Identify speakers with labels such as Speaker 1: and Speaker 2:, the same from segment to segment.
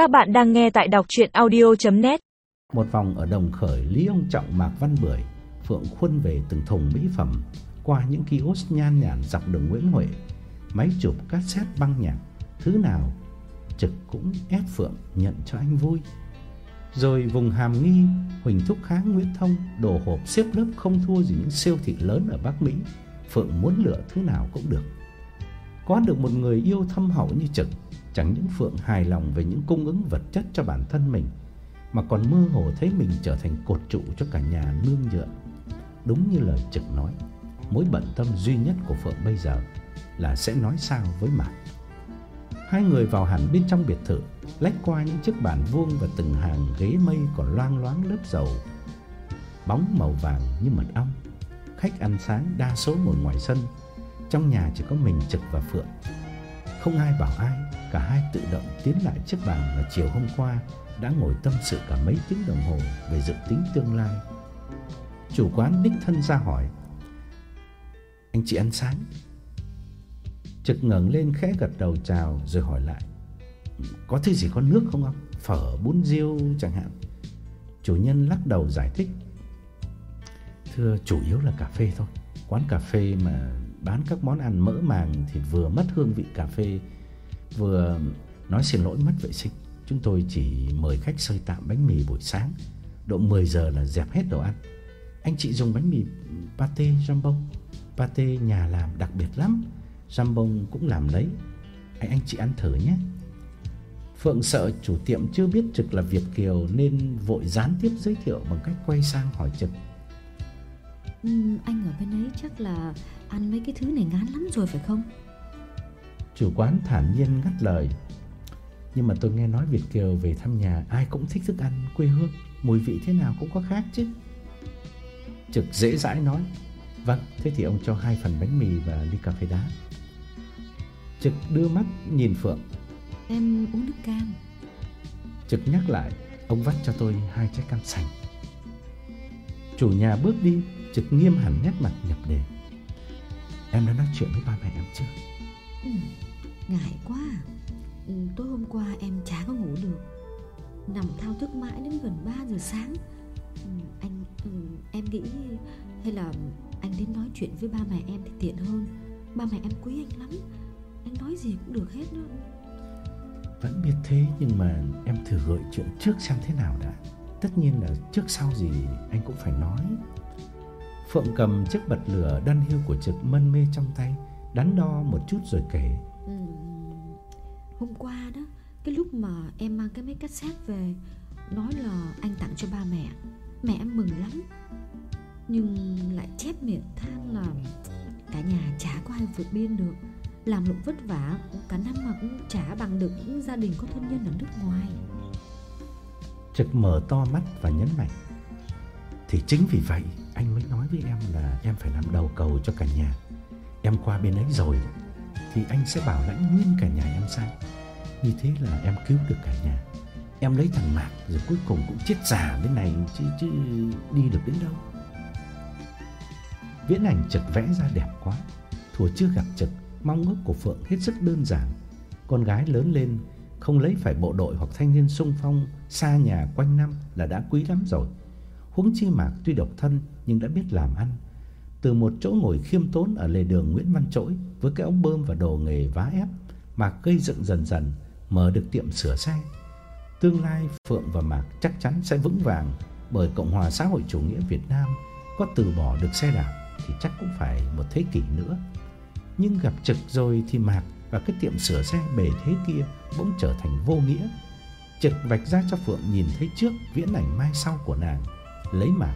Speaker 1: Các bạn đang nghe tại đọc chuyện audio.net
Speaker 2: Một vòng ở đồng khởi, Lý Ông Trọng, Mạc Văn Bưởi, Phượng khuân về từng thùng mỹ phẩm, Qua những kiosk nhan nhản dọc đường Nguyễn Huệ, Máy chụp cassette băng nhạc, Thứ nào Trực cũng ép Phượng nhận cho anh vui. Rồi vùng Hàm Nghi, Huỳnh Thúc Kháng Nguyễn Thông, Đồ hộp xếp lớp không thua gì những siêu thị lớn ở Bắc Mỹ, Phượng muốn lựa thứ nào cũng được. Có được một người yêu thâm hậu như Trực Chẳng những Phượng hài lòng về những cung ứng vật chất cho bản thân mình, Mà còn mơ hồ thấy mình trở thành cột trụ cho cả nhà nương nhựa. Đúng như lời Trực nói, Mối bận tâm duy nhất của Phượng bây giờ Là sẽ nói sao với Mạc. Hai người vào hẳn bên trong biệt thự, Lách qua những chiếc bàn vuông và từng hàng ghế mây còn loang loáng lớp dầu. Bóng màu vàng như mật ong, Khách ăn sáng đa số ngồi ngoài sân, Trong nhà chỉ có mình Trực và Phượng. Không ai bảo ai Cả hai tự động tiến lại chiếc bàn mà chiều hôm qua đã ngồi tâm sự cả mấy tiếng đồng hồ về dự tính tương lai. Chủ quán đích thân ra hỏi: "Anh chị ăn sáng?" Trực ngẩng lên khẽ gật đầu chào rồi hỏi lại: "Có thứ gì có nước không ông? Phở, bún riêu chẳng hạn?" Chủ nhân lắc đầu giải thích: "Thưa chủ yếu là cà phê thôi. Quán cà phê mà bán các món ăn mỡ màng thì vừa mất hương vị cà phê vừa nói xin lỗi mất vệ sinh. Chúng tôi chỉ mời khách sơi tạm bánh mì buổi sáng, độ 10 giờ là dẹp hết đồ ăn. Anh chị dùng bánh mì pate jambon, pate nhà làm đặc biệt lắm, jambon cũng làm lấy. Anh anh chị ăn thử nhé. Phượng sợ chủ tiệm chưa biết Trực là Việt kiều nên vội gián tiếp giới thiệu bằng cách quay sang hỏi Trực.
Speaker 3: Ừ, anh ở bên ấy chắc là ăn mấy cái thứ này ngán lắm rồi phải không?
Speaker 2: Chủ quán thản nhiên ngắt lời. Nhưng mà tôi nghe nói Việt Kiều về thăm nhà Ai cũng thích thức ăn quê hương Mùi vị thế nào cũng có khác chứ. Trực dễ dãi nói Vâng, thế thì ông cho hai phần bánh mì và ly cà phê đá. Trực đưa mắt nhìn Phượng.
Speaker 3: Em uống nước cam.
Speaker 2: Trực nhắc lại Ông vắt cho tôi hai trái cam sành. Chủ nhà bước đi Trực nghiêm hẳn nét mặt nhập đề. Em đã nói chuyện với ba mẹ em chưa?
Speaker 3: Ừ, Ngại quá. À. Tối hôm qua em chả có ngủ được. Nằm thao thức mãi đến gần 3 giờ sáng. Ừ, anh ừ, Em nghĩ Hay là anh đến nói chuyện với ba mẹ em thì tiện hơn. Ba mẹ em quý anh lắm. Anh nói gì cũng được hết đó.
Speaker 2: Vẫn biết thế nhưng mà em thử gợi chuyện trước xem thế nào đã. Tất nhiên là trước sau gì anh cũng phải nói. Phượng cầm chiếc bật lửa đan hiu của trực mân mê trong tay, Đắn đo một chút rồi kể.
Speaker 3: Hôm qua đó, Cái lúc mà em mang cái máy cassette về, Nói là anh tặng cho ba mẹ. Mẹ em mừng lắm. Nhưng lại chép miệng than là Cả nhà chả có ai vượt biên được. Làm lụng vất vả Cả năm mà cũng chả bằng được những gia đình có thân nhân ở nước ngoài.
Speaker 2: Trực mở to mắt và nhấn mạnh. Thì chính vì vậy, anh mới nói với em là em phải làm đầu cầu cho cả nhà. Em qua bên ấy rồi. Thì anh sẽ bảo lãnh nguyên cả nhà em sang. Như thế là em cứu được cả nhà. Em lấy thằng Mạc rồi cuối cùng cũng chết già đến này chứ, chứ đi được đến đâu. Viễn ảnh trực vẽ ra đẹp quá. Thùa chưa gặp trực Mong ước của Phượng hết sức đơn giản. Con gái lớn lên Không lấy phải bộ đội hoặc thanh niên sung phong Xa nhà quanh năm là đã quý lắm rồi. Huống chi Mạc tuy độc thân Nhưng đã biết làm ăn từ một chỗ ngồi khiêm tốn ở lề đường Nguyễn Văn Trỗi với cái ống bơm và đồ nghề vá ép, Mạc gây dựng dần dần mở được tiệm sửa xe. Tương lai Phượng và Mạc chắc chắn sẽ vững vàng bởi Cộng hòa xã hội chủ nghĩa Việt Nam có từ bỏ được xe đạp thì chắc cũng phải một thế kỷ nữa. Nhưng gặp trực rồi thì Mạc và cái tiệm sửa xe bề thế kia bỗng trở thành vô nghĩa. Trực vạch ra cho Phượng nhìn thấy trước viễn ảnh mai sau của nàng, lấy Mạc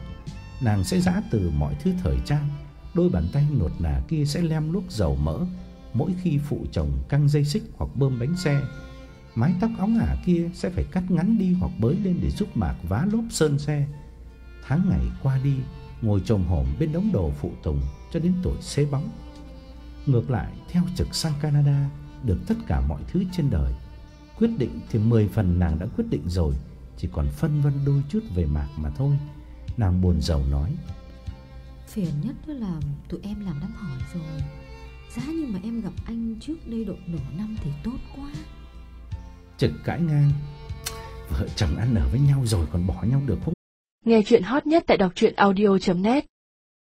Speaker 2: nàng sẽ giã từ mọi thứ thời trang, đôi bàn tay nột nà kia sẽ lem luốc dầu mỡ mỗi khi phụ chồng căng dây xích hoặc bơm bánh xe. Mái tóc óng ả kia sẽ phải cắt ngắn đi hoặc bới lên để giúp Mạc vá lốp sơn xe. Tháng ngày qua đi, ngồi chồm hổm bên đống đồ phụ tùng cho đến tuổi xế bóng. Ngược lại, theo trực sang Canada, được tất cả mọi thứ trên đời. Quyết định thì 10 phần nàng đã quyết định rồi, chỉ còn phân vân đôi chút về Mạc mà thôi. Nàng buồn rầu nói.
Speaker 3: Phiền nhất là tụi em làm đám hỏi rồi. Giá như mà em gặp anh trước đây độ nửa năm thì tốt quá.
Speaker 2: Trực cãi ngang. Vợ chồng ăn ở với nhau rồi còn bỏ nhau được không?
Speaker 1: Nghe chuyện hot nhất tại đọc truyện audio.net